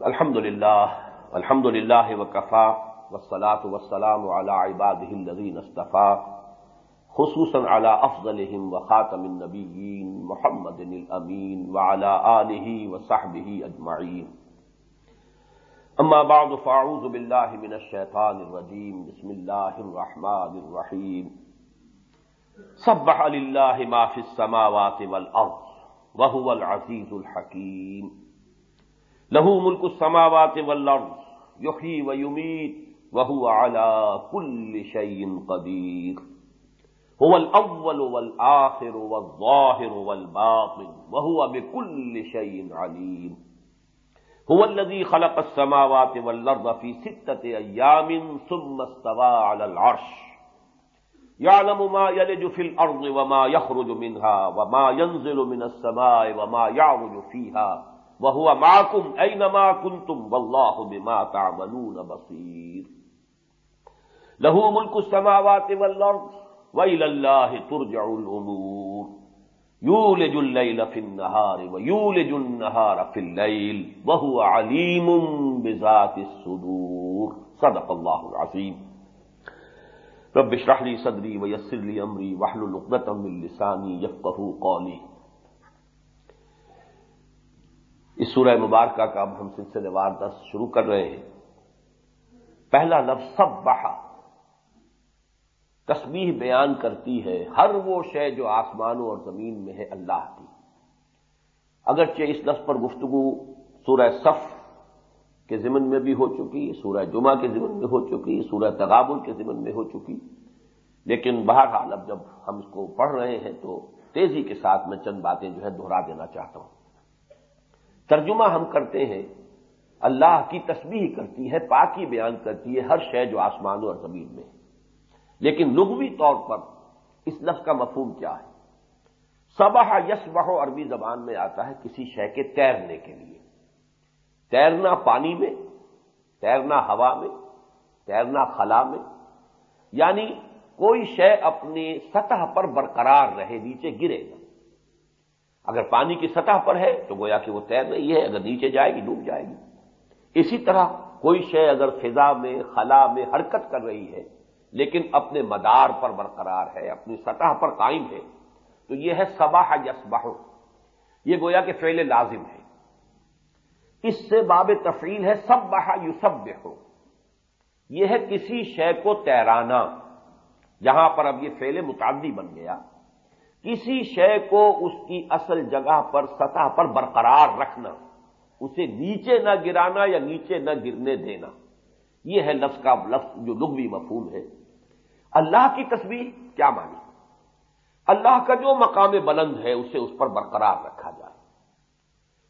الحمد للہ الحمد للہ وکفا وسلاۃ وسلام علی عباده الذین اصطفى خصوصا على افضلهم وخاتم النبیین محمد الامین وعلى آلہ وصحبہ اجمعین. اما بعد، فاعوذ باللہ من الشیطان الرجیم، بسم اللہ الرحمن الرحیم. سبح للہ ما فی السماوات والارض وهو العزیز الحکیم. لہو ملک السماوات والارض، یحیی و یمیت وهو على كل شيء قدير هو الاول والآخر والظاهر والباطن وهو بكل شيء عليم هو الذي خلق السماوات والارض في ستة ايام ثم استوى على العرش۔ يعلم ما يلج في الارض وما يخرج منها وما ينزل من السماء وما يعرج فيها وہ ماکم اے نما کن تم واللہ بما تعملون بصیر. لہو ملک السماوات والارض وإلى الله ترجع الأمور يولج الليل في النهار ويولج النهار في الليل وهو عليم بذات الصدور. صدق الله العظيم رب اشرح لي صدري ويسر لي أمري واحلل عقدة من لساني يفقهوا قولي اس سورہ مبارکہ کا اب ہم سلسلے وار دس شروع کر رہے ہیں۔ پہلا لفظ سب بہا تسبیح بیان کرتی ہے۔ ہر وہ شے جو آسمانوں اور زمین میں ہے اللہ کی۔ اگرچہ اس لفظ پر گفتگو سورہ صف کے ضمن میں بھی ہو چکی، سورہ جمعہ کے ضمن میں ہو چکی، سورہ تغابل کے ضمن میں ہو چکی، لیکن بہرحال اب جب ہم اس کو پڑھ رہے ہیں تو تیزی کے ساتھ میں چند باتیں جو ہے دوہرا دینا چاہتا ہوں۔ ترجمہ ہم کرتے ہیں، اللہ کی تسبیح کرتی ہے پاکی بیان کرتی ہے ہر شے جو آسمانوں اور زمین میں۔ ہے لیکن لغوی طور پر اس لفظ کا مفہوم کیا ہے؟ صبح یس بہو عربی زبان میں آتا ہے کسی شے کے تیرنے کے لیے۔ تیرنا پانی میں، تیرنا ہوا میں، تیرنا خلا میں۔ یعنی کوئی شے اپنی سطح پر برقرار رہے، نیچے گرے گا۔ اگر پانی کی سطح پر ہے تو گویا کہ وہ تیر رہی ہے، اگر نیچے جائے گی، ڈوب جائے گی۔ اسی طرح کوئی شے اگر فضا میں، خلا میں حرکت کر رہی ہے، لیکن اپنے مدار پر برقرار ہے، اپنی سطح پر قائم ہے، تو یہ ہے سباہ یسبہ یہ گویا کہ فعل لازم ہے۔ اس سے باب تفریل ہے سب بہا یوسب ہو یہ ہے کسی شے کو تیرانا، جہاں پر اب یہ فعل متعدی بن گیا۔ کسی شے کو اس کی اصل جگہ پر سطح پر برقرار رکھنا، اسے نیچے نہ گرانا یا نیچے نہ گرنے دینا۔ یہ ہے لفظ کا لفظ جو لغوی مفہوم ہے۔ اللہ کی تصویر کیا مانی اللہ کا جو مقام بلند ہے، اسے اس پر برقرار رکھا جائے۔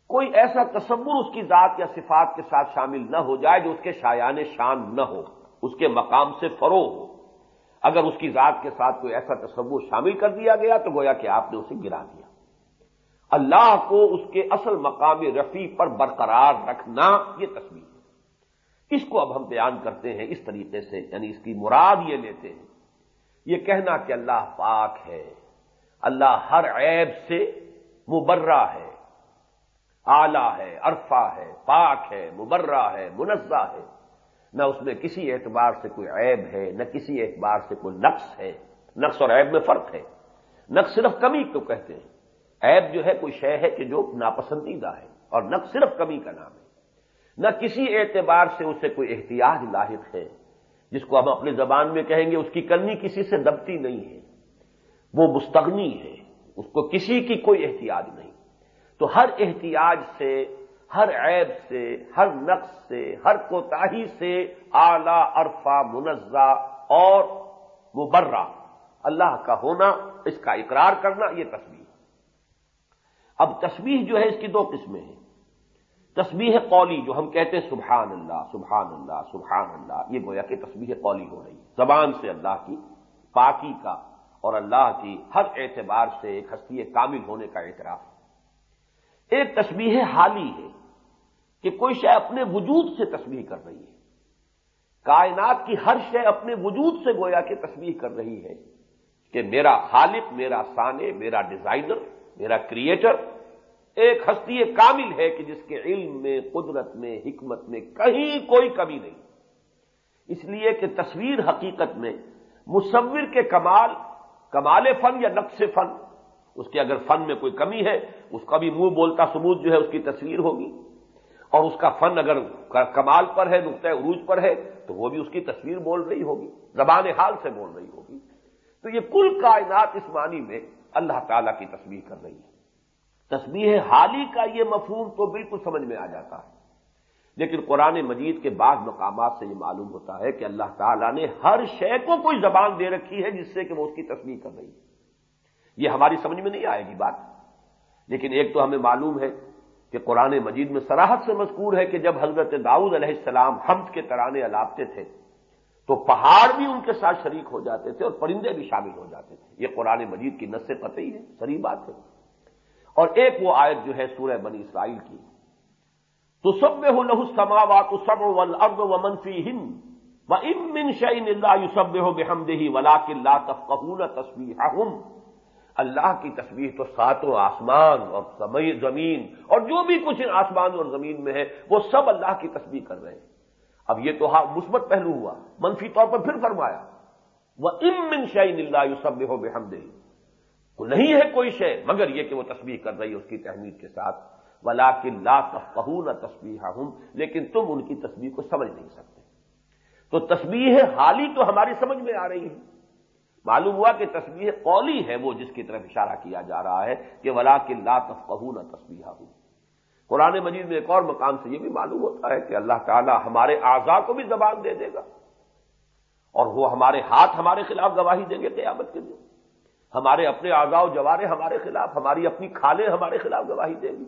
کوئی ایسا تصور اس کی ذات یا صفات کے ساتھ شامل نہ ہو جائے جو اس کے شایان شان نہ ہو، اس کے مقام سے فروغ ہو۔ اگر اس کی ذات کے ساتھ کوئی ایسا تصور شامل کر دیا گیا تو گویا کہ آپ نے اسے گرا دیا۔ اللہ کو اس کے اصل مقام رفیع پر برقرار رکھنا یہ تصویر ہے۔ اس کو اب ہم بیان کرتے ہیں اس طریقے سے یعنی اس کی مراد یہ لیتے ہیں۔ یہ کہنا کہ اللہ پاک ہے۔ اللہ ہر عیب سے مبرہ ہے۔ آلہ ہے، عرفہ ہے، پاک ہے، مبرہ ہے، منزہ ہے۔ نہ اس میں کسی اعتبار سے کوئی عیب ہے، نہ کسی اعتبار سے کوئی نقص ہے۔ نقص اور عیب میں فرق ہے۔ نقص صرف کمی کو کہتے ہیں۔ عیب جو ہے کوئی شے ہے کہ جو ناپسندیدہ ہے، اور نقص صرف کمی کا نام ہے۔ نہ کسی اعتبار سے اسے کوئی احتیاط لاحق ہے۔ جس کو ہم اپنی زبان میں کہیں گے، اس کی کرنی کسی سے دبتی نہیں ہے۔ وہ مستغنی ہے۔ اس کو کسی کی کوئی احتیاط نہیں۔ تو ہر احتیاط سے ہر عیب سے، ہر نقص سے، ہر کوتاہی سے اعلی، عرفہ، منزہ اور مبرہ۔ اللہ کا ہونا، اس کا اقرار کرنا، یہ تصویر اب تصویر جو ہے، اس کی دو قسمیں ہیں۔ تصویر قولی جو ہم کہتے ہیں، سبحان اللہ سبحان اللہ سبحان اللہ، یہ گویا کہ تصویر قولی ہو رہی ہے۔ زبان سے اللہ کی، پاکی کا اور اللہ کی ہر اعتبار سے ایک ہستی کامل ہونے کا اعتراف۔ ایک تصویر حالی ہے۔ کہ کوئی شے اپنے وجود سے تصویر کر رہی ہے۔ کائنات کی ہر شے اپنے وجود سے گویا کہ تصویر کر رہی ہے۔ کہ میرا خالق، میرا سانے میرا ڈیزائنر میرا کریٹر ایک ہستی کامل ہے کہ جس کے علم میں، قدرت میں، حکمت میں کہیں کوئی کمی نہیں۔ اس لیے کہ تصویر حقیقت میں مصور کے کمال کمال فن یا نقص فن، اس کے اگر فن میں کوئی کمی ہے، اس کا بھی منہ بولتا ثبوت جو ہے اس کی تصویر ہوگی۔ اور اس کا فن اگر کمال پر ہے، نقطۂ عروج پر ہے، تو وہ بھی اس کی تصویر بول رہی ہوگی، زبان حال سے بول رہی ہوگی۔ تو یہ کل کائنات اس معنی میں اللہ تعالی کی تصویر کر رہی ہے۔ تصویر حالی کا یہ مفہوم تو بالکل سمجھ میں آ جاتا ہے۔ لیکن قرآن مجید کے بعض مقامات سے یہ معلوم ہوتا ہے کہ اللہ تعالیٰ نے ہر شے کو کوئی زبان دے رکھی ہے جس سے کہ وہ اس کی تصویر کر رہی ہے۔ یہ ہماری سمجھ میں نہیں آئے گی بات۔ لیکن ایک تو ہمیں معلوم ہے کہ قرآن مجید میں سراحت سے مذکور ہے کہ جب حضرت داؤد علیہ السلام حمد کے ترانے الاپتے تھے، تو پہاڑ بھی ان کے ساتھ شریک ہو جاتے تھے اور پرندے بھی شامل ہو جاتے تھے۔ یہ قرآن مجید کی نس سے قطعی ہے، سری بات ہے۔ اور ایک وہ آیت جو ہے سورہ بنی اسرائیل کی تو سب میں ہوں لہو سما تو سب ارد و منفی ہند و امن شعین اللہ یو سب اللہ کی تصویر تو ساتوں آسمان اور زمین اور جو بھی کچھ ان آسمان اور زمین میں ہے، وہ سب اللہ کی تصویر کر رہے ہیں۔ اب یہ تو ہاں مثبت پہلو ہوا۔ منفی طور پر پھر فرمایا وہ امن شعین اللہ یو سب ہو بے ہم نہیں ہے کوئی شے، مگر یہ کہ وہ تصویر کر رہی ہے اس کی تحمید کے ساتھ۔ ولا لا تفقہون تصویر ہوں لیکن تم ان کی تصویر کو سمجھ نہیں سکتے۔ تو تصویر حالی تو ہماری سمجھ میں آ رہی ہے۔ معلوم ہوا کہ تصویر قولی ہے وہ جس کی طرف اشارہ کیا جا رہا ہے کہ ولا لا تفقہون تصویر ہوں قرآن مجید میں ایک اور مقام سے یہ بھی معلوم ہوتا ہے کہ اللہ تعالیٰ ہمارے اعضاء کو بھی زبان دے دے گا۔ اور وہ ہمارے ہاتھ ہمارے خلاف گواہی دیں گے قیامت کے دن۔ ہمارے اپنے اعضاء و جوارے ہمارے خلاف، ہماری اپنی کھالیں ہمارے خلاف گواہی دیں گی۔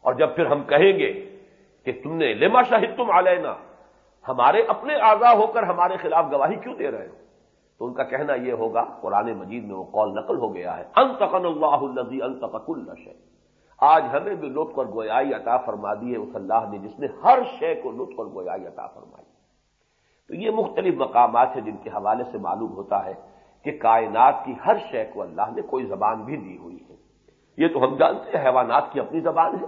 اور جب پھر ہم کہیں گے کہ تم نے لما شاہد تم علینا، ہمارے اپنے آگاہ ہو کر ہمارے خلاف گواہی کیوں دے رہے ہو؟ تو ان کا کہنا یہ ہوگا، قرآن مجید میں وہ قول نقل ہو گیا ہے، انتقن اللہ الزی انتقک الشے آج ہمیں بھی لطف اور گویائی عطا فرما دی ہے اس اللہ نے جس نے ہر شے کو لطف اور گویائی عطا فرمائی۔ تو یہ مختلف مقامات ہیں جن کے حوالے سے معلوم ہوتا ہے کہ کائنات کی ہر شے کو اللہ نے کوئی زبان بھی دی ہوئی ہے۔ یہ تو ہم جانتے ہیں، حیوانات کی اپنی زبان ہے۔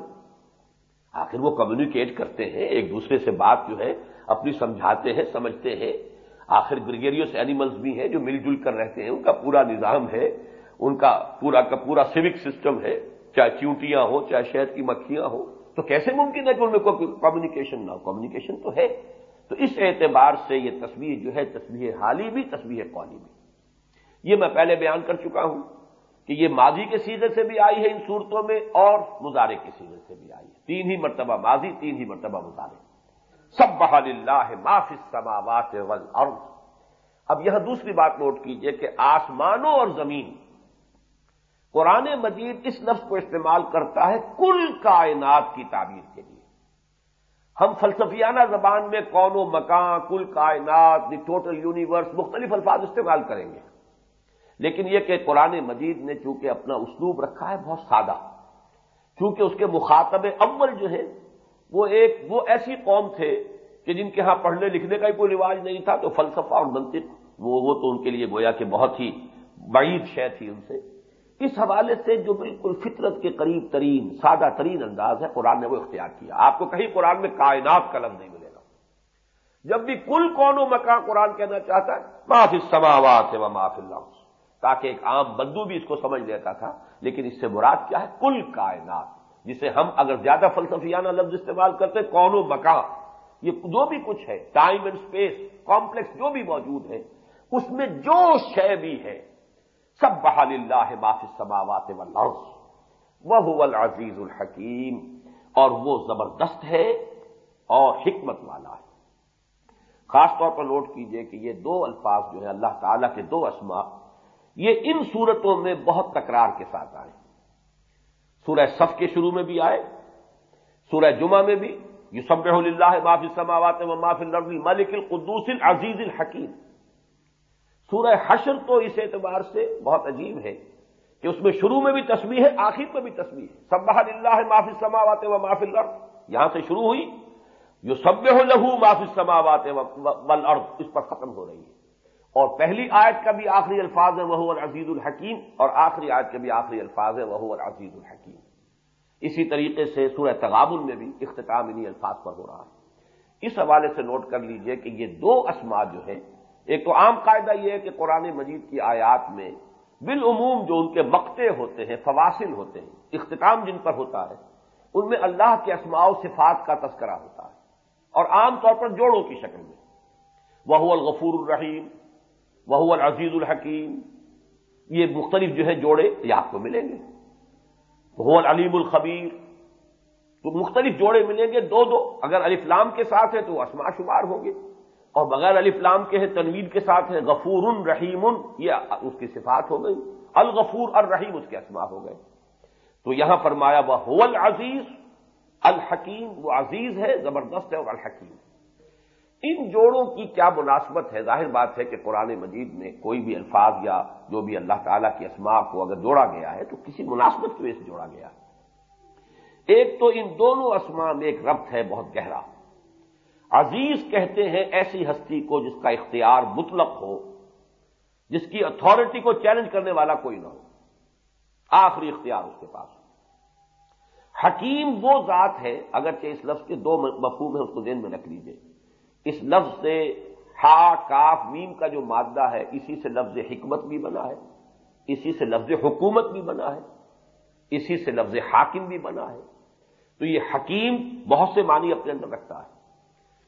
آخر وہ کمیونیکیٹ کرتے ہیں، ایک دوسرے سے بات جو ہے، اپنی سمجھاتے ہیں، سمجھتے ہیں۔ آخر گریگریوس اینیملز بھی ہیں جو مل جل کر رہتے ہیں، ان کا پورا نظام ہے، ان کا پورا کا پورا سیوک سسٹم ہے، چاہے چیونٹیاں ہو چاہے شہد کی مکھیاں ہوں۔ تو کیسے ممکن ہے کہ ان میں کوئی کمیونیکیشن نہ ہو؟ کمیونیکیشن تو ہے۔ تو اس اعتبار سے یہ تصویر جو ہے، تصویر حالی بھی، تصویر قولی بھی۔ یہ میں پہلے بیان کر چکا ہوں کہ یہ ماضی کے سیزے سے بھی آئی ہے ان صورتوں میں، اور مظاہرے کے سیزے سے بھی آئی ہے۔ تین ہی مرتبہ ماضی، تین ہی مرتبہ مظاہرے سب بحال اللہ معافی سماوات والارض۔ اب یہاں دوسری بات نوٹ کیجیے کہ آسمانوں اور زمین قرآن مجید اس لفظ کو استعمال کرتا ہے کل کائنات کی تعبیر کے لیے۔ ہم فلسفیانہ زبان میں کون و مکان، کل کائنات، دی ٹوٹل یونیورس، مختلف الفاظ استعمال کریں گے۔ لیکن یہ کہ قرآن مجید نے چونکہ اپنا اسلوب رکھا ہے بہت سادہ، چونکہ اس کے مخاطب اول جو ہے وہ ایک وہ ایسی قوم تھے کہ جن کے ہاں پڑھنے لکھنے کا ہی کوئی رواج نہیں تھا، تو فلسفہ اور منطق، وہ وہ تو ان کے لیے گویا کہ بہت ہی بعید شے تھی ان سے۔ اس حوالے سے جو بالکل فطرت کے قریب ترین، سادہ ترین انداز ہے، قرآن نے وہ اختیار کیا۔ آپ کو کہیں قرآن میں کائنات کا لفظ نہیں ملے گا۔ جب بھی کل کون و مکان قرآن کہنا چاہتا ہے معافی سماوات ہے وہ معاف اللہ تاکہ ایک عام بندو بھی اس کو سمجھ لیتا تھا، لیکن اس سے مراد کیا ہے؟ کل کائنات۔ جسے ہم اگر زیادہ فلسفیانہ لفظ استعمال کرتے کون و مکان یہ جو بھی کچھ ہے ٹائم اینڈ اسپیس کمپلیکس جو بھی موجود ہے، اس میں جو شے بھی ہے سب بحال اللہ معافی سماوات وہ العزیز الحکیم۔ اور وہ زبردست ہے اور حکمت والا ہے۔ خاص طور پر نوٹ کیجیے کہ یہ دو الفاظ جو ہے اللہ تعالی کے دو اسماء، یہ ان صورتوں میں بہت تکرار کے ساتھ آئے۔ سورہ صف کے شروع میں بھی آئے، سورہ جمعہ میں بھی یہ سب اللہ معافی سماوات و معافی ملک القدوس العزیز الحکیم۔ سورہ حشر تو اس اعتبار سے بہت عجیب ہے کہ اس میں شروع میں بھی تصویر ہے، آخر میں بھی تصویر ہے۔ سب اللہ معافی سماوات و معافی الارض، یہاں سے شروع ہوئی۔ جو سب لہو معافی سماوات والارض اس پر ختم ہو رہی ہے۔ اور پہلی آیت کا بھی آخری الفاظ ہے وہ عزیز الحکیم، اور آخری آیت کا بھی آخری الفاظ ہے وہ عزیز الحکیم۔ اسی طریقے سے سورہ تغابن میں بھی اختتام انہیں الفاظ پر ہو رہا ہے۔ اس حوالے سے نوٹ کر لیجیے کہ یہ دو اسما جو ہیں، ایک تو عام قاعدہ یہ ہے کہ قرآن مجید کی آیات میں بالعموم جو ان کے مقتے ہوتے ہیں، فواصل ہوتے ہیں، اختتام جن پر ہوتا ہے، ان میں اللہ کے اسماع و صفات کا تذکرہ ہوتا ہے، اور عام طور پر جوڑوں کی شکل میں۔ وہ الغفور الرحیم وہ العزیز الحکیم۔ یہ مختلف جو ہے جوڑے یہ آپ کو ملیں گے۔ وہ العلیم الخبیر۔ تو مختلف جوڑے ملیں گے، دو دو۔ اگر الفلام کے ساتھ ہے تو اسما شمار ہوں گے۔ اور بغیر الفلام کے ہے تنویر کے ساتھ ہے، غفور رحیم۔ یہ اس کی صفات ہو گئی۔ الغفور الرحیم اس کے اسما ہو گئے۔ تو یہاں فرمایا وہ العزیز الحکیم۔ وہ عزیز ہے، زبردست ہے اور الحکیم۔ ان جوڑوں کی کیا مناسبت ہے؟ ظاہر بات ہے کہ قرآن مجید میں کوئی بھی الفاظ یا جو بھی اللہ تعالیٰ کی اسماء کو اگر جوڑا گیا ہے تو کسی مناسبت کی وجہ سے جوڑا گیا ہے۔ ایک تو ان دونوں اسماء میں ایک ربط ہے بہت گہرا۔ عزیز کہتے ہیں ایسی ہستی کو جس کا اختیار مطلق ہو، جس کی اتارٹی کو چیلنج کرنے والا کوئی نہ ہو۔ آخری اختیار اس کے پاس۔ حکیم وہ ذات ہے، اگرچہ اس لفظ کے دو مفہوم ہیں، اس کو ذہن میں رکھ لیجیے اس لفظ سے ہا کاف، میم کا جو مادہ ہے، اسی سے لفظ حکمت بھی بنا ہے، اسی سے لفظ حکومت بھی بنا ہے، اسی سے لفظ حاکم بھی بنا ہے۔ تو یہ حکیم بہت سے معنی اپنے اندر رکھتا ہے۔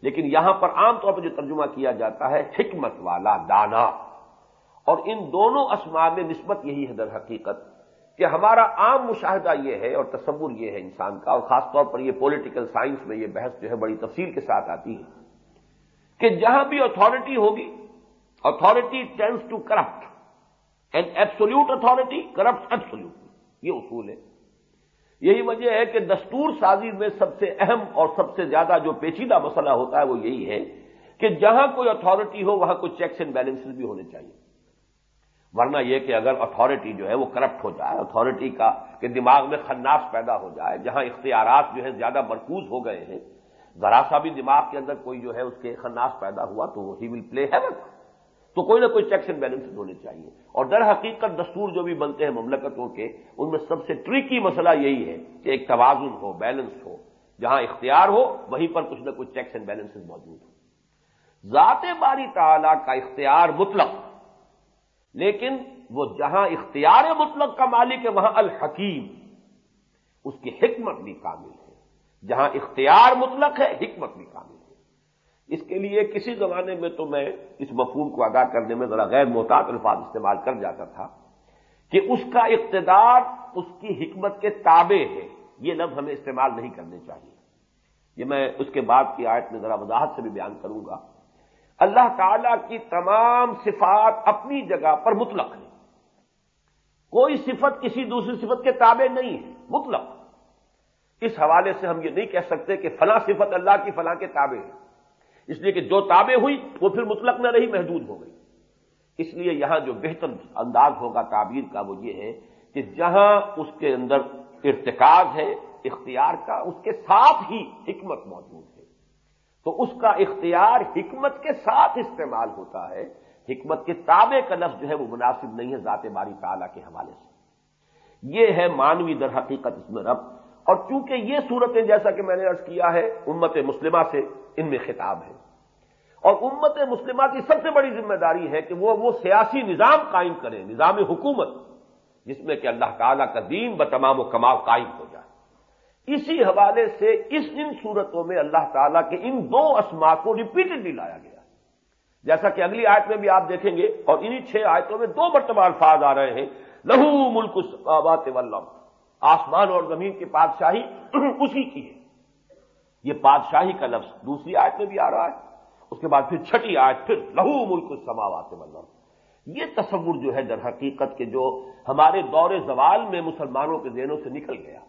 لیکن یہاں پر عام طور پر جو ترجمہ کیا جاتا ہے، حکمت والا دانا۔ اور ان دونوں اسما میں نسبت یہی ہے در حقیقت کہ ہمارا عام مشاہدہ یہ ہے اور تصور یہ ہے انسان کا، اور خاص طور پر یہ پولیٹیکل سائنس میں یہ بحث جو ہے بڑی تفصیل کے ساتھ آتی ہے۔ کہ جہاں بھی اتارٹی ہوگی authority tends to corrupt and absolute authority corrupt absolute یہ اصول ہے۔ یہی وجہ ہے کہ دستور سازی میں سب سے اہم اور سب سے زیادہ جو پیچیدہ مسئلہ ہوتا ہے وہ یہی ہے کہ جہاں کوئی اتارٹی ہو، وہاں کوئی چیکس اینڈ بیلنس بھی ہونے چاہیے۔ ورنہ یہ کہ اگر اتارٹی جو ہے وہ کرپٹ ہو جائے اتارٹی کا کہ دماغ میں خناس پیدا ہو جائے، جہاں اختیارات جو ہے زیادہ مرکوز ہو گئے ہیں ذرا سا بھی دماغ کے اندر کوئی جو ہے اس کے خناس پیدا ہوا تو ہی ول پلے ہیون تو کوئی نہ کوئی چیکس اینڈ بیلنس ہونے چاہیے. اور در حقیقت دستور جو بھی بنتے ہیں مملکتوں کے، ان میں سب سے ٹریکی مسئلہ یہی ہے کہ ایک توازن ہو بیلنس ہو. جہاں اختیار ہو، وہیں پر کچھ نہ کچھ چیکس اینڈ بیلنس موجود ہو ذات باری تعالی کا اختیار مطلق. لیکن وہ جہاں اختیار مطلق کا مالک ہے، وہاں الحکیم. اس کی حکمت بھی کامل ہے. جہاں اختیار مطلق ہے، حکمت بھی کامل ہے۔ اس کے لیے کسی زمانے میں تو میں اس مفہوم کو ادا کرنے میں ذرا غیر محتاط الفاظ استعمال کر جاتا تھا کہ اس کا اقتدار اس کی حکمت کے تابع ہے۔ یہ لفظ ہمیں استعمال نہیں کرنے چاہیے۔ یہ میں اس کے بعد کی آیت میں ذرا وضاحت سے بھی بیان کروں گا۔ اللہ تعالی کی تمام صفات اپنی جگہ پر مطلق ہے کوئی صفت کسی دوسری صفت کے تابع نہیں ہے، مطلق۔ اس حوالے سے ہم یہ نہیں کہہ سکتے کہ فلاں صفت اللہ کی، فلاں کے تابع ہے اس لیے کہ جو تابع ہوئی، وہ پھر مطلق نہ رہی، محدود ہو گئی۔ اس لیے یہاں جو بہتر انداز ہوگا تعبیر کا وہ یہ ہے کہ جہاں اس کے اندر ارتکاز ہے، اختیار کا، اس کے ساتھ ہی حکمت موجود ہے۔ تو اس کا اختیار حکمت کے ساتھ استعمال ہوتا ہے۔ حکمت کے تابع کا لفظ جو ہے وہ مناسب نہیں ہے، ذات باری تعالیٰ کے حوالے سے۔ یہ ہے مانوی در حقیقت اس میں رب۔ اور چونکہ یہ صورتیں جیسا کہ میں نے ارض کیا ہے، امت مسلمہ سے ان میں خطاب ہے۔ اور امت مسلمہ کی سب سے بڑی ذمہ داری ہے کہ وہ وہ سیاسی نظام قائم کریں نظام حکومت، جس میں کہ اللہ تعالیٰ کا دین ب تمام و کمال قائم ہو جائے۔ اسی حوالے سے اس ان صورتوں میں اللہ تعالیٰ کے ان دو اسما کو ریپیٹڈلی لایا گیا۔ جیسا کہ اگلی آیت میں بھی آپ دیکھیں گے اور انہی چھ آیتوں میں دو مرتبہ الفاظ آ رہے ہیں۔ لہو ملک ولم آسمان اور زمین کی بادشاہی اسی کی ہے۔ یہ بادشاہی کا لفظ دوسری آیت میں بھی آ رہا ہے۔ اس کے بعد پھر چھٹی آیت، پھر لہو ملک سماوات مطلب یہ تصور جو ہے در حقیقت کے جو ہمارے دور زوال میں مسلمانوں کے ذہنوں سے نکل گیا۔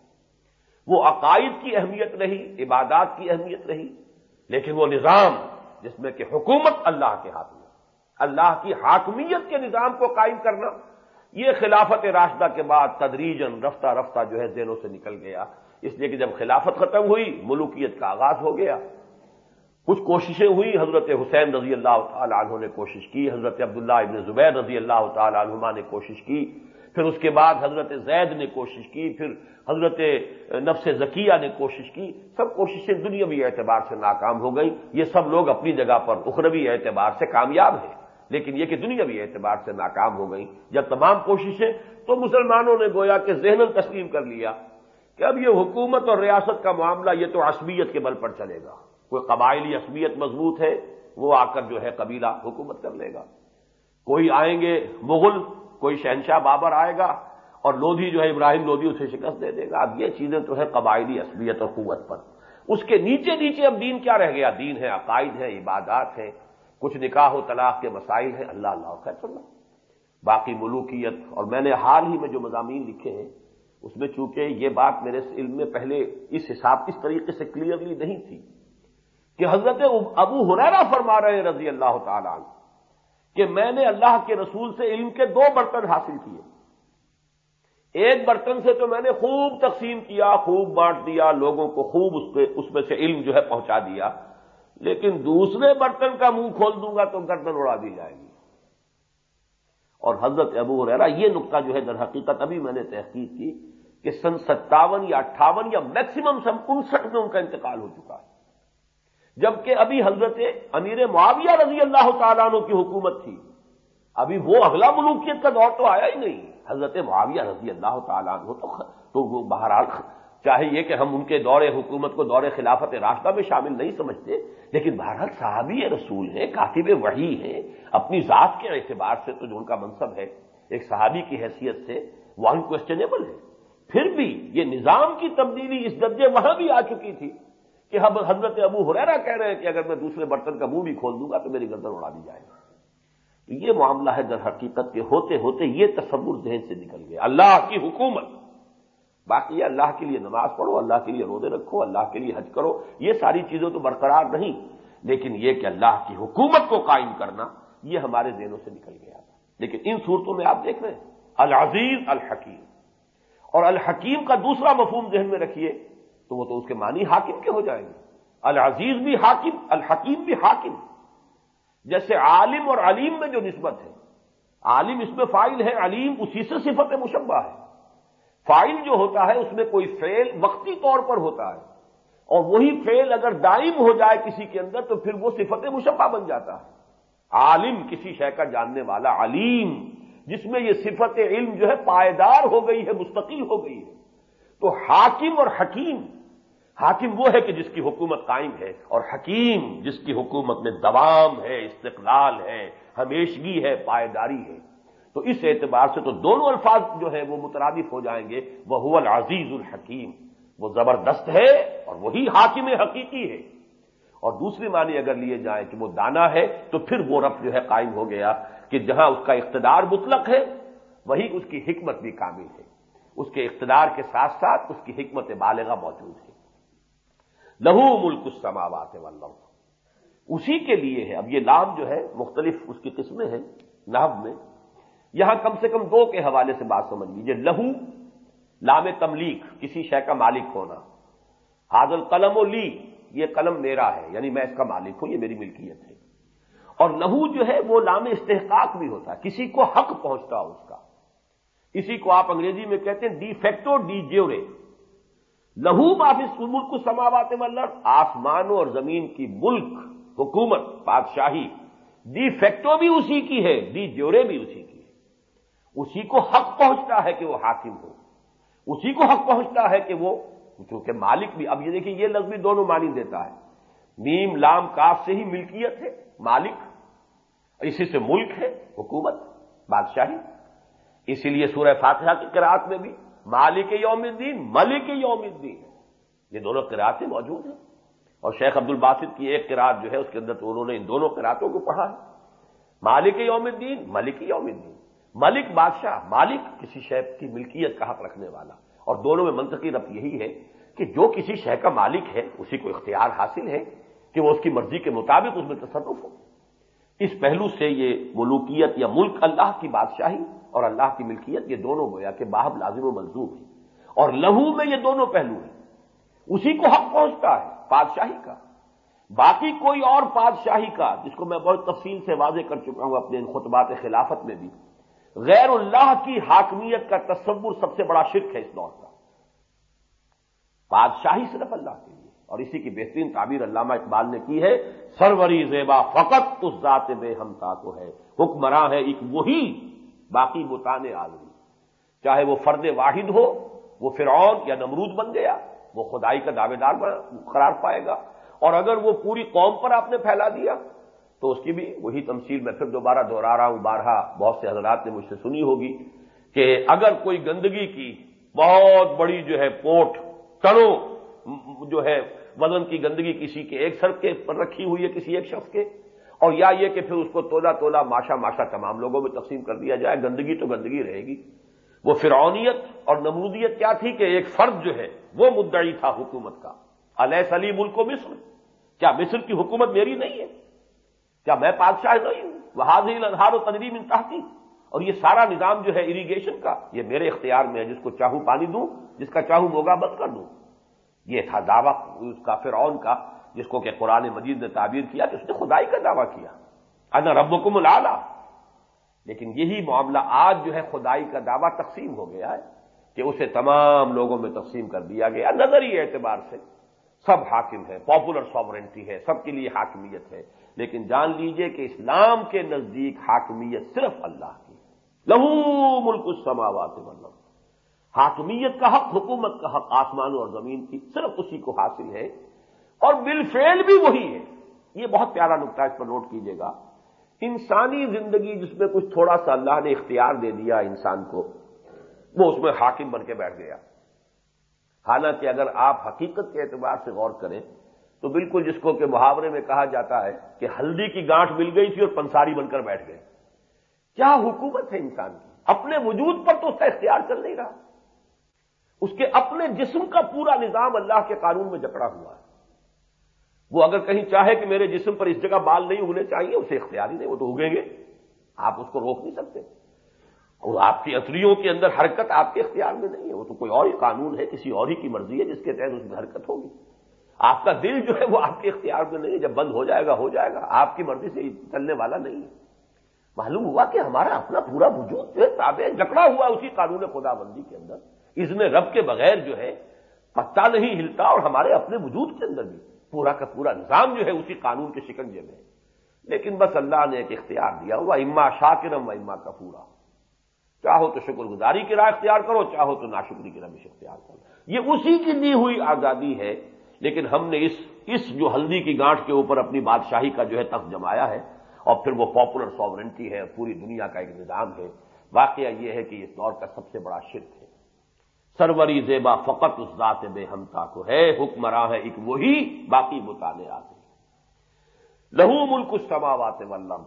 وہ عقائد کی اہمیت رہی عبادات کی اہمیت رہی لیکن وہ نظام جس میں کہ حکومت اللہ کے ہاتھ میں اللہ کی حاکمیت کے نظام کو قائم کرنا۔ یہ خلافت راشدہ کے بعد تدریجن رفتہ رفتہ جو ہے ذہنوں سے نکل گیا۔ اس لیے کہ جب خلافت ختم ہوئی، ملوکیت کا آغاز ہو گیا۔ کچھ کوششیں ہوئی۔ حضرت حسین رضی اللہ تعالی عنہ نے کوشش کی، حضرت عبداللہ ابن زبیر رضی اللہ تعالی عنہما نے کوشش کی۔ پھر اس کے بعد حضرت زید نے کوشش کی، پھر حضرت نفس ذکیہ نے کوشش کی۔ سب کوششیں دنیاوی اعتبار سے ناکام ہو گئی یہ سب لوگ اپنی جگہ پر اخروی اعتبار سے کامیاب ہیں۔ لیکن یہ کہ دنیاوی اعتبار سے ناکام ہو گئی، جب تمام کوششیں، تو مسلمانوں نے گویا کہ ذہن تسلیم کر لیا کہ اب یہ حکومت اور ریاست کا معاملہ یہ تو عصبیت کے بل پر چلے گا۔ کوئی قبائلی عصبیت مضبوط ہے، وہ آ کر جو ہے قبیلہ حکومت کر لے گا۔ کوئی آئیں گے مغل، کوئی شہنشاہ بابر آئے گا اور لودھی جو ہے ابراہیم لودھی اسے شکست دے دے گا۔ اب یہ چیزیں تو ہے قبائلی عصبیت اور قوت پر۔ اس کے نیچے نیچے اب دین کیا رہ گیا؟ دین ہے، عقائد ہے، عبادات ہے کچھ نکاح و طلاق کے مسائل ہیں، اللہ اللہ خیر اللہ باقی ملوکیت، اور میں نے حال ہی میں جو مضامین لکھے ہیں، اس میں چونکہ یہ بات میرے علم میں پہلے اس حساب، اس طریقے سے کلیئرلی نہیں تھی کہ حضرت ابو ہریرا فرما رہے ہیں رضی اللہ تعالی عنہ کہ میں نے اللہ کے رسول سے علم کے دو برتن حاصل کیے۔ ایک برتن سے تو میں نے خوب تقسیم کیا، خوب بانٹ دیا، لوگوں کو خوب اس اس میں سے علم جو ہے پہنچا دیا۔ لیکن دوسرے برتن کا منہ کھول دوں گا تو گردن اڑا دی جائے گی۔ اور حضرت ابو ریرا یہ نقطہ جو ہے در حقیقت ابھی میں نے تحقیق کی کہ سن ستاون یا اٹھاون یا میکسیمم سن انسٹھ میں ان کا انتقال ہو چکا ہے۔ جبکہ ابھی حضرت امیر معاویہ رضی اللہ تعالیٰ عنہ کی حکومت تھی۔ ابھی وہ اگلا ملوکیت کا دور تو آیا ہی نہیں۔ حضرت معاویہ رضی اللہ تعالیٰ عنہ تو تو وہ بہرحال چاہے یہ کہ ہم ان کے دور حکومت کو دور خلافت راستہ میں شامل نہیں سمجھتے، لیکن بہرحال صحابی رسول ہیں، کاتب وحی ہیں، اپنی ذات کے اعتبار سے تو جو ان کا منصب ہے، ایک صحابی کی حیثیت سے وہ انکوشچنیبل ہے پھر بھی یہ نظام کی تبدیلی اس درجے وہاں بھی آ چکی تھی کہ ہم حضرت ابو ہریرا کہہ رہے ہیں کہ اگر میں دوسرے برتن کا منہ بھی کھول دوں گا تو میری گردن اڑا دی جائے گا تو یہ معاملہ ہے در حقیقت کے ہوتے ہوتے یہ تصور ذہن سے نکل گیا۔ اللہ کی حکومت باقی اللہ کے لیے نماز پڑھو، اللہ کے لیے روزے رکھو، اللہ کے لیے حج کرو، یہ ساری چیزیں تو برقرار نہیں۔ لیکن یہ کہ اللہ کی حکومت کو قائم کرنا، یہ ہمارے ذہنوں سے نکل گیا تھا۔ لیکن ان صورتوں میں آپ دیکھ رہے ہیں۔ العزیز الحکیم۔ اور الحکیم کا دوسرا مفہوم ذہن میں رکھیے، تو وہ تو اس کے معنی حاکم کے ہو جائیں گے۔ العزیز بھی حاکم، الحکیم بھی حاکم۔ جیسے عالم اور علیم میں جو نسبت ہے، عالم اس میں فائل ہے، علیم اسی سے صفت مشبہ ہے۔ فائل جو ہوتا ہے، اس میں کوئی فیل وقتی طور پر ہوتا ہے۔ اور وہی فیل اگر دائم ہو جائے کسی کے اندر، تو پھر وہ صفت مشبہ بن جاتا ہے۔ عالم، کسی شے کا جاننے والا علیم، جس میں یہ صفت علم جو ہے پائیدار ہو گئی ہے، مستقل ہو گئی ہے۔ تو حاکم اور حکیم، حاکم وہ ہے کہ جس کی حکومت قائم ہے، اور حکیم جس کی حکومت میں دوام ہے، استقلال ہے، ہمیشگی ہے، پائیداری ہے۔ تو اس اعتبار سے تو دونوں الفاظ جو ہے وہ مترادف ہو جائیں گے۔ وہ العزیز الحکیم وہ زبردست ہے اور وہی حاکم حقیقی ہے۔ اور دوسری معنی اگر لیے جائیں کہ وہ دانا ہے، تو پھر وہ رب جو ہے قائم ہو گیا کہ جہاں اس کا اقتدار مطلق ہے، وہی اس کی حکمت بھی کامل ہے۔ اس کے اقتدار کے ساتھ ساتھ اس کی حکمت بالغہ موجود ہے۔ لہو ملک السماوات واللہ اسی کے لیے ہے۔ اب یہ لام جو ہے مختلف اس کی قسمیں ہیں نحب میں۔ یہاں کم سے کم دو کے حوالے سے بات سمجھ لیجیے لہو، لام تملیک، کسی شے کا مالک ہونا۔ حاضل قلم و لی، یہ قلم میرا ہے یعنی میں اس کا مالک ہوں، یہ میری ملکیت ہے۔ اور لہو جو ہے، وہ لام استحقاق بھی ہوتا ہے۔ کسی کو حق پہنچتا ہو اس کا۔ اسی کو آپ انگریزی میں کہتے ہیں ڈی فیکٹو ڈی جیورے لہو بافس ملک کو سماوات ملر آسمانوں اور زمین کی ملک، حکومت، بادشاہی۔ ڈی فیکٹو بھی اسی کی ہے ڈی جیورے بھی اسی کی اسی کو حق پہنچتا ہے کہ وہ حاکم ہو۔ اسی کو حق پہنچتا ہے کہ وہ، چونکہ مالک بھی، اب یہ دیکھیں یہ لفظ بھی دونوں مانی دیتا ہے۔ نیم لام، کاف سے ہی ملکیت ہے، مالک، اسی سے ملک ہے، حکومت، بادشاہی۔ اسی لیے سورہ فاتحہ کی قرآت میں بھی، مالک یوم الدین، ملک یوم الدین۔ یہ دونوں قرآتیں موجود ہیں۔ اور شیخ عبد الباسط کی ایک قرآت جو ہے، اس کے اندر تو انہوں نے ان دونوں قرآتوں کو پڑھا ہے۔ مالک یوم الدین، ملک یوم الدین۔ ملک بادشاہ، مالک کسی شہر کی ملکیت کا حق رکھنے والا۔ اور دونوں میں منطقی رب یہی ہے کہ جو کسی شہر کا مالک ہے، اسی کو اختیار حاصل ہے کہ وہ اس کی مرضی کے مطابق اس میں تصرف ہو۔ اس پہلو سے یہ ملوکیت یا ملک اللہ کی بادشاہی اور اللہ کی ملکیت، یہ دونوں گویا کہ باہب لازم و منظور ہے اور لہو میں یہ دونوں پہلو ہیں۔ اسی کو حق پہنچتا ہے، بادشاہی کا۔ باقی کوئی اور بادشاہی کا، جس کو میں بہت تفصیل سے واضح کر چکا ہوں اپنے ان خطبات خلافت میں بھی غیر اللہ کی حاکمیت کا تصور سب سے بڑا شرک ہے اس دور کا۔ بادشاہی صرف اللہ کے لیے۔ اور اسی کی بہترین تعبیر علامہ اقبال نے کی ہے، سروری زیبا فقط اس ذات بے ہمتا کو ہے۔ حکمراں ہے ایک وہی باقی بتانے آدمی چاہے وہ فرد واحد ہو، وہ فرعون یا نمرود بن گیا، وہ خدائی کا دعوے دار قرار پائے گا۔ اور اگر وہ پوری قوم پر آپ نے پھیلا دیا تو اس کی بھی وہی تمثیل میں پھر دوبارہ دوہرا رہا ہوں۔ بارہا بہت سے حضرات نے مجھ سے سنی ہوگی کہ اگر کوئی گندگی کی بہت بڑی جو ہے پوٹ ٹڑوں جو ہے وزن کی گندگی کسی کے ایک سر کے پر رکھی ہوئی ہے کسی ایک شخص کے، اور یا یہ کہ پھر اس کو تولا تولا ماشا ماشا تمام لوگوں میں تقسیم کر دیا جائے، گندگی تو گندگی رہے گی۔ وہ فرعونیت اور نمرودیت کیا تھی کہ ایک فرد جو ہے وہ مدعی تھا حکومت کا۔ علیہ سلی ملک و مصر۔ کیا مصر کی حکومت میری نہیں ہے؟ کیا میں بادشاہ نہیں ہوں؟ وہ حاضر اظہار و تنظیم انتہا اور یہ سارا نظام جو ہے اریگیشن کا، یہ میرے اختیار میں ہے، جس کو چاہوں پانی دوں، جس کا چاہوں موگا بند کر دوں۔ یہ تھا دعویٰ اس کا، فرعون کا، جس کو کہ قرآن مجید نے تعبیر کیا کہ اس نے خدائی کا دعویٰ کیا۔ انا رب کو لیکن یہی معاملہ آج جو ہے خدائی کا دعویٰ تقسیم ہو گیا ہے کہ اسے تمام لوگوں میں تقسیم کر دیا گیا نظری اعتبار سے۔ سب حاکم ہے پاپولر ساورنٹی ہے، سب کے لیے حاکمیت ہے۔ لیکن جان لیجیے کہ اسلام کے نزدیک حاکمیت صرف اللہ کی لہو ملک السماوات والارض۔ حاکمیت کا حق، حکومت کا حق آسمانوں اور زمین کی صرف اسی کو حاصل ہے۔ اور بالفعل بھی وہی ہے۔ یہ بہت پیارا نقطہ اس پر نوٹ کیجیے گا۔ انسانی زندگی جس میں کچھ تھوڑا سا اللہ نے اختیار دے دیا انسان کو، وہ اس میں حاکم بن کے بیٹھ گیا۔ حالانکہ اگر آپ حقیقت کے اعتبار سے غور کریں، تو بالکل جس کو کہ محاورے میں کہا جاتا ہے کہ ہلدی کی گانٹ مل گئی تھی اور پنساری بن کر بیٹھ گئے۔ کیا حکومت ہے انسان کی؟ اپنے وجود پر تو اس کا اختیار چل نہیں رہا۔ اس کے اپنے جسم کا پورا نظام اللہ کے قانون میں جکڑا ہوا ہے۔ وہ اگر کہیں چاہے کہ میرے جسم پر اس جگہ بال نہیں اگنے چاہیے، اسے اختیار ہی نہیں، وہ تو اگیں گے۔ آپ اس کو روک نہیں سکتے۔ اور آپ کی اصلیوں کے اندر حرکت آپ کے اختیار میں نہیں ہے۔ وہ تو کوئی اور ہی قانون ہے، کسی اور ہی کی مرضی ہے جس کے تحت اس میں حرکت ہوگی۔ آپ کا دل جو ہے وہ آپ کے اختیار میں نہیں ہے۔ جب بند ہو جائے گا، ہو جائے گا۔ آپ کی مرضی سے چلنے والا نہیں ہے۔ معلوم ہوا کہ ہمارا اپنا پورا وجود جو ہے، تابع جکڑا ہوا اسی قانون خدا بندی کے اندر۔ اس میں رب کے بغیر جو ہے پتا نہیں ہلتا اور ہمارے اپنے وجود کے اندر بھی پورا کا پورا نظام جو ہے اسی قانون کے شکنجے میں لیکن بس اللہ نے ایک اختیار دیا۔ ہوا اما شاکرم و اما کا پورا چاہو تو شکر گزاری کی راہ اختیار کرو، چاہو تو ناشکری کی روش اختیار کرو۔ یہ اسی کی دی ہوئی آزادی ہے، لیکن ہم نے اس اس جو ہلدی کی گانٹ کے اوپر اپنی بادشاہی کا جو ہے تخت جمایا ہے، اور پھر وہ پاپولر ساورنٹی ہے پوری دنیا کا ایک نظام ہے، واقعہ یہ ہے کہ اس دور کا سب سے بڑا شرک ہے۔ سروری زیبا فقط اس ذات بے ہمتا کو ہے حکمراں ہے، ایک وہی باقی بتانے آتے لہو ملک السماوات واللم